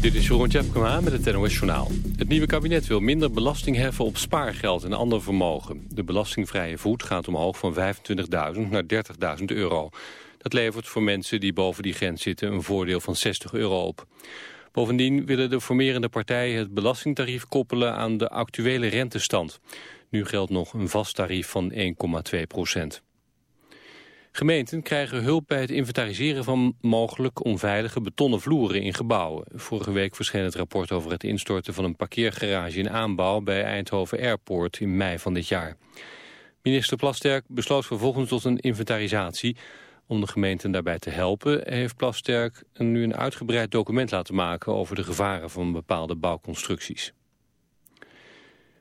Dit is Jeroen Tjepkema met het NOS Journaal. Het nieuwe kabinet wil minder belasting heffen op spaargeld en ander vermogen. De belastingvrije voet gaat omhoog van 25.000 naar 30.000 euro. Dat levert voor mensen die boven die grens zitten een voordeel van 60 euro op. Bovendien willen de formerende partijen het belastingtarief koppelen aan de actuele rentestand. Nu geldt nog een vast tarief van 1,2 procent. Gemeenten krijgen hulp bij het inventariseren van mogelijk onveilige betonnen vloeren in gebouwen. Vorige week verscheen het rapport over het instorten van een parkeergarage in aanbouw bij Eindhoven Airport in mei van dit jaar. Minister Plasterk besloot vervolgens tot een inventarisatie. Om de gemeenten daarbij te helpen heeft Plasterk nu een uitgebreid document laten maken over de gevaren van bepaalde bouwconstructies.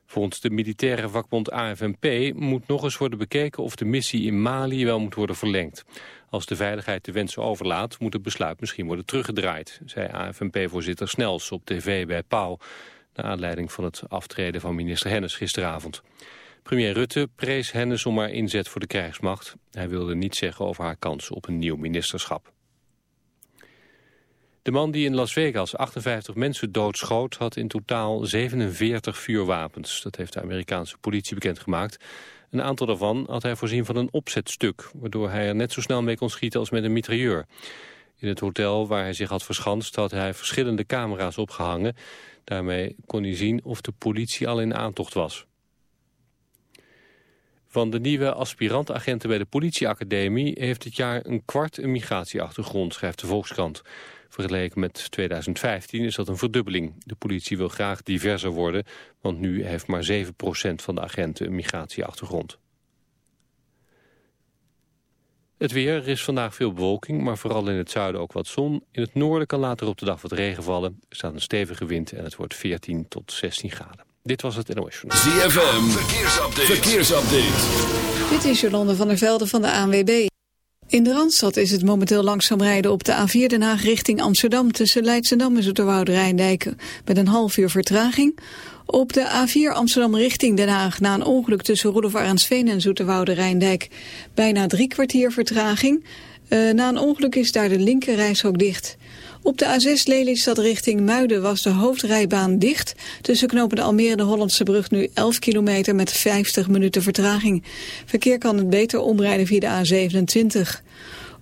Volgens de militaire vakbond AFNP moet nog eens worden bekeken of de missie in Mali wel moet worden verlengd. Als de veiligheid de wensen overlaat, moet het besluit misschien worden teruggedraaid, zei AFNP-voorzitter Snels op tv bij Pauw, naar aanleiding van het aftreden van minister Hennis gisteravond. Premier Rutte prees Hennis om haar inzet voor de krijgsmacht. Hij wilde niet zeggen over haar kans op een nieuw ministerschap. De man die in Las Vegas 58 mensen doodschoot had in totaal 47 vuurwapens. Dat heeft de Amerikaanse politie bekendgemaakt. Een aantal daarvan had hij voorzien van een opzetstuk... waardoor hij er net zo snel mee kon schieten als met een mitrailleur. In het hotel waar hij zich had verschanst had hij verschillende camera's opgehangen. Daarmee kon hij zien of de politie al in aantocht was. Van de nieuwe aspirantagenten bij de politieacademie... heeft dit jaar een kwart een migratieachtergrond, schrijft de Volkskrant. Vergeleken met 2015 is dat een verdubbeling. De politie wil graag diverser worden, want nu heeft maar 7% van de agenten een migratieachtergrond. Het weer, er is vandaag veel bewolking, maar vooral in het zuiden ook wat zon. In het noorden kan later op de dag wat regen vallen. Er staat een stevige wind en het wordt 14 tot 16 graden. Dit was het NOS Journal. ZFM, verkeersupdate. verkeersupdate. Dit is Jolande van der Velde van de ANWB. In de Randstad is het momenteel langzaam rijden op de A4 Den Haag richting Amsterdam... tussen Leidschendam en Zoeterwoude Rijndijken met een half uur vertraging. Op de A4 Amsterdam richting Den Haag na een ongeluk tussen Rudolf Arendsveen en Zoeterwoude Rijndijk... bijna drie kwartier vertraging. Uh, na een ongeluk is daar de linker dicht... Op de A6 Lelystad richting Muiden was de hoofdrijbaan dicht. Tussen knopen de Almere en de Hollandse brug nu 11 kilometer met 50 minuten vertraging. Verkeer kan het beter omrijden via de A27.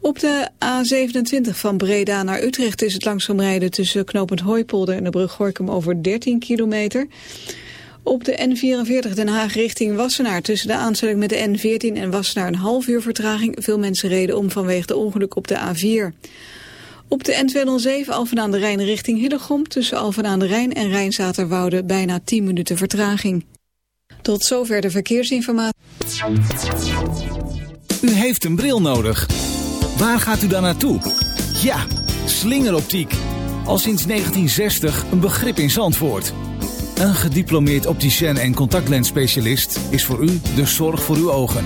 Op de A27 van Breda naar Utrecht is het langzaam rijden tussen knopend Hooipolder en de brug Gorkum over 13 kilometer. Op de N44 Den Haag richting Wassenaar tussen de aansluiting met de N14 en Wassenaar een half uur vertraging. Veel mensen reden om vanwege de ongeluk op de A4. Op de N207 Alphen aan de Rijn richting Hillegom... tussen Alphen aan de Rijn en Rijnzaterwoude bijna 10 minuten vertraging. Tot zover de verkeersinformatie. U heeft een bril nodig. Waar gaat u dan naartoe? Ja, slingeroptiek. Al sinds 1960 een begrip in Zandvoort. Een gediplomeerd opticien en contactlensspecialist is voor u de zorg voor uw ogen.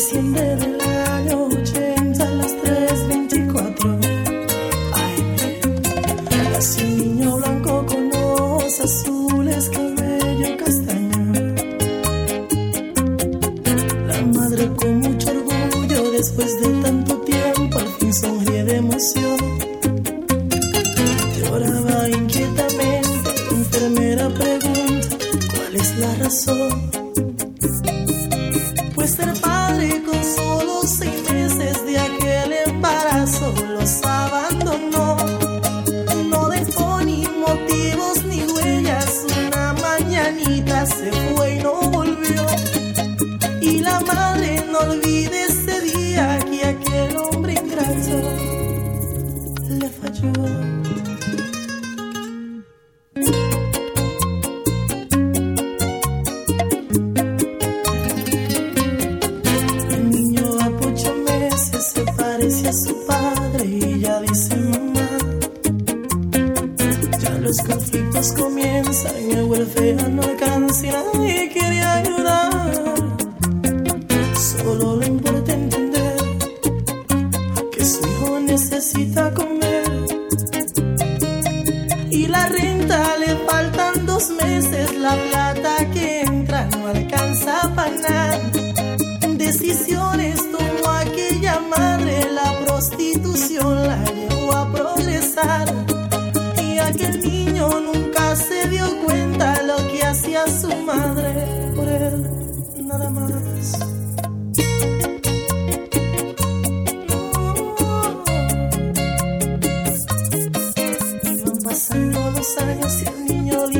diciembre del año años y un niño libre.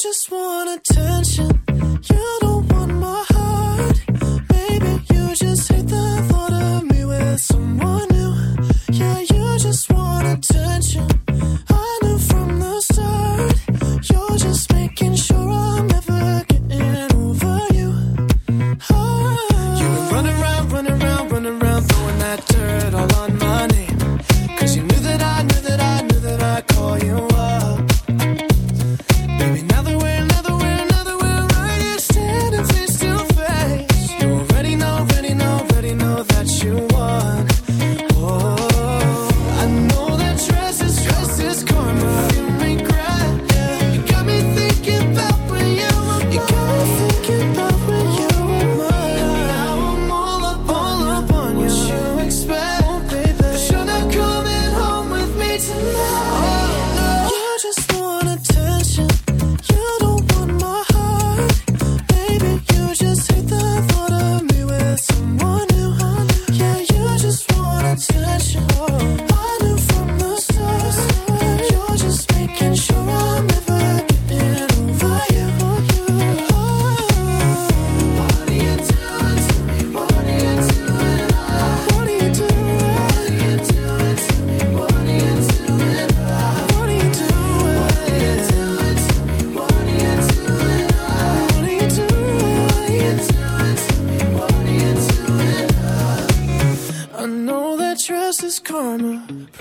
just want attention. You don't want my heart. Maybe you just hate the thought of me with someone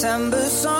September song,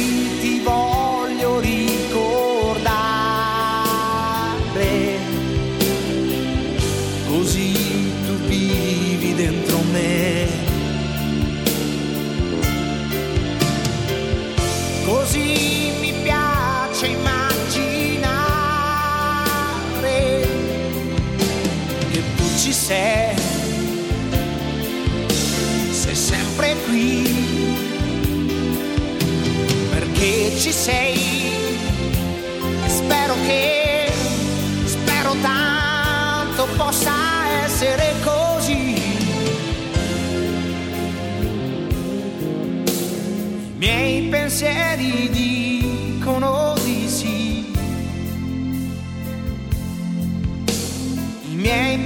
ci sei sei sempre qui, perché ci sei. Spero che, spero tanto possa essere così. Miei pensieri dicono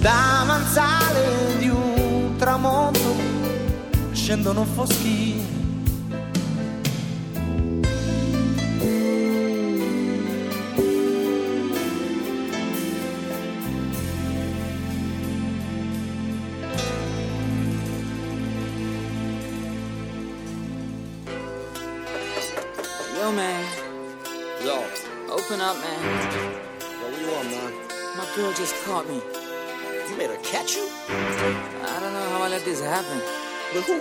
Davanzale di un tramonto scendono foschi. Yo, man. Yo, Open up, man. yo, what you want, man? My girl just caught me. Catch you? I don't know how I let this happen. With who?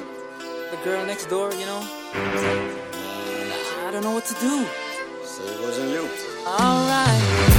The girl next door, you know? Uh, I don't know what to do. Say it wasn't you. Alright.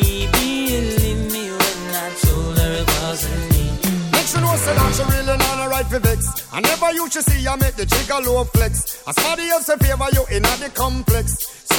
Say that she really not a right for vex. I never used to see I make the jigger low flex. As somebody else in favor you in the complex.